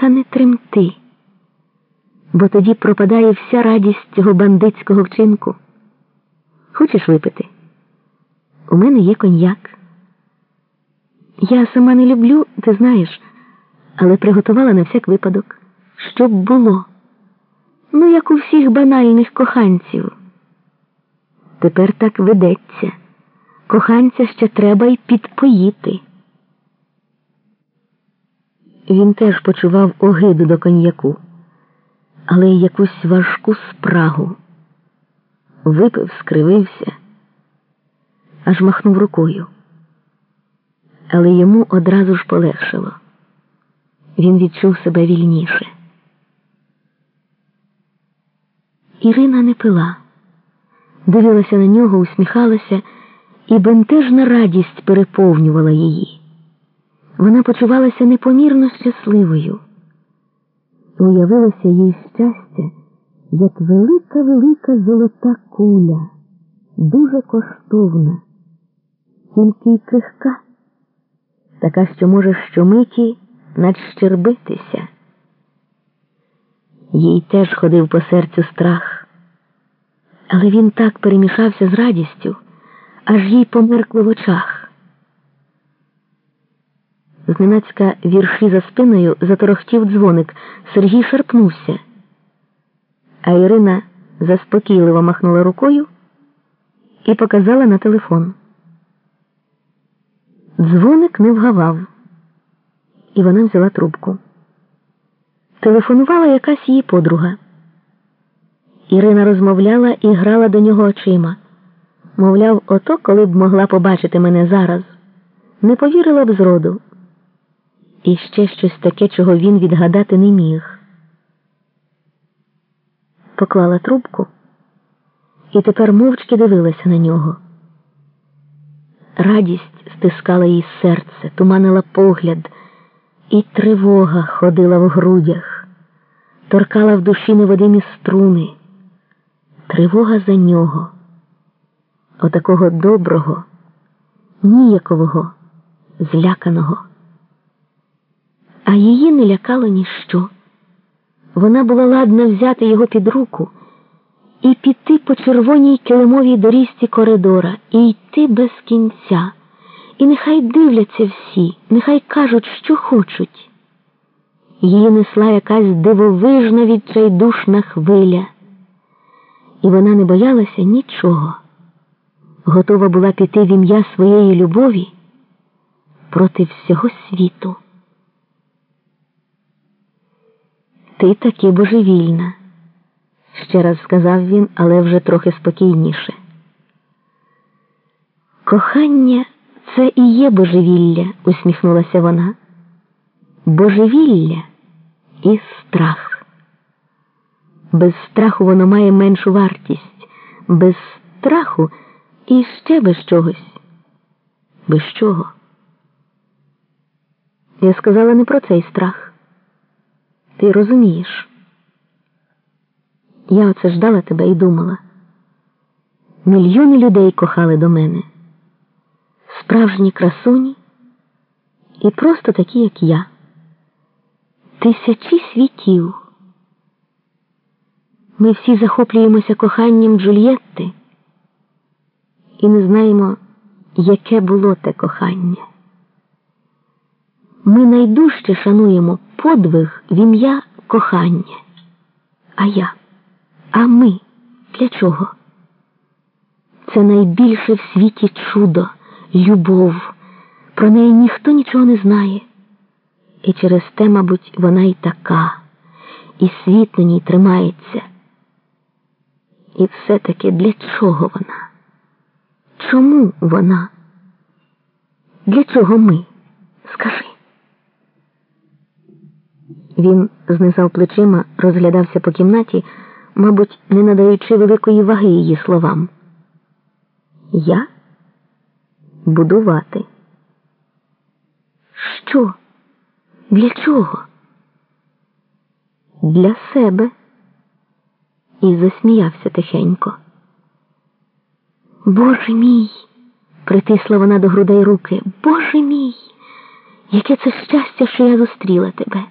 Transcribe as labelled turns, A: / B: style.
A: Та не тремти, бо тоді пропадає вся радість цього бандитського вчинку. Хочеш випити? У мене є коньяк. Я сама не люблю, ти знаєш, але приготувала на всяк випадок, щоб було. Ну, як у всіх банальних коханців. Тепер так ведеться. Коханця ще треба й підпоїти. Він теж почував огиду до коньяку, але й якусь важку спрагу. Випив, скривився, аж махнув рукою. Але йому одразу ж полегшило. Він відчув себе вільніше. Ірина не пила, дивилася на нього, усміхалася, і бентежна радість переповнювала її. Вона почувалася непомірно щасливою. Уявилося їй щастя, як велика велика золота куля, дуже коштовна, тільки й крихка, така, що може щомиті надщербитися. Їй теж ходив по серцю страх, але він так перемішався з радістю, аж їй померкло в очах. Зненацька вірші за спиною заторохтів дзвоник. Сергій шарпнувся, а Ірина заспокійливо махнула рукою і показала на телефон. Дзвоник не вгавав, і вона взяла трубку. Телефонувала якась її подруга. Ірина розмовляла і грала до нього очима. Мовляв, ото, коли б могла побачити мене зараз, не повірила б зроду. І ще щось таке, чого він відгадати не міг. Поклала трубку і тепер мовчки дивилася на нього. Радість стискала їй серце, туманила погляд, і тривога ходила в грудях, торкала в душі невидимі струни. Тривога за нього, отакого доброго, ніякового, зляканого. А її не лякало ніщо. Вона була ладна взяти його під руку і піти по червоній килимовій доріжці коридора, і йти без кінця. І нехай дивляться всі, нехай кажуть, що хочуть. Її несла якась дивовижна відчайдушна хвиля, і вона не боялася нічого, готова була піти в ім'я своєї любові проти всього світу. Ти таки божевільна, ще раз сказав він, але вже трохи спокійніше. Кохання це і є божевілля, усміхнулася вона. Божевілля і страх. Без страху воно має меншу вартість, без страху і ще без чогось. Без чого? Я сказала не про цей страх. Ти розумієш? Я оце ждала тебе і думала. Мільйони людей кохали до мене, справжні красуні і просто такі, як я, тисячі світів. Ми всі захоплюємося коханням Джульєтти і не знаємо, яке було те кохання. Ми найдужче шануємо подвиг в ім'я кохання. А я, а ми для чого? Це найбільше в світі чудо, любов. Про неї ніхто нічого не знає. І через те, мабуть, вона і така, і світ на ній тримається. І все-таки для чого вона? Чому вона? Для чого ми? Скажи. Він знизав плечима, розглядався по кімнаті, мабуть, не надаючи великої ваги її словам. Я будувати. Що? Для чого? Для себе. І засміявся тихенько. Боже мій, притисла вона до грудей руки. Боже мій, яке це щастя, що я зустріла тебе.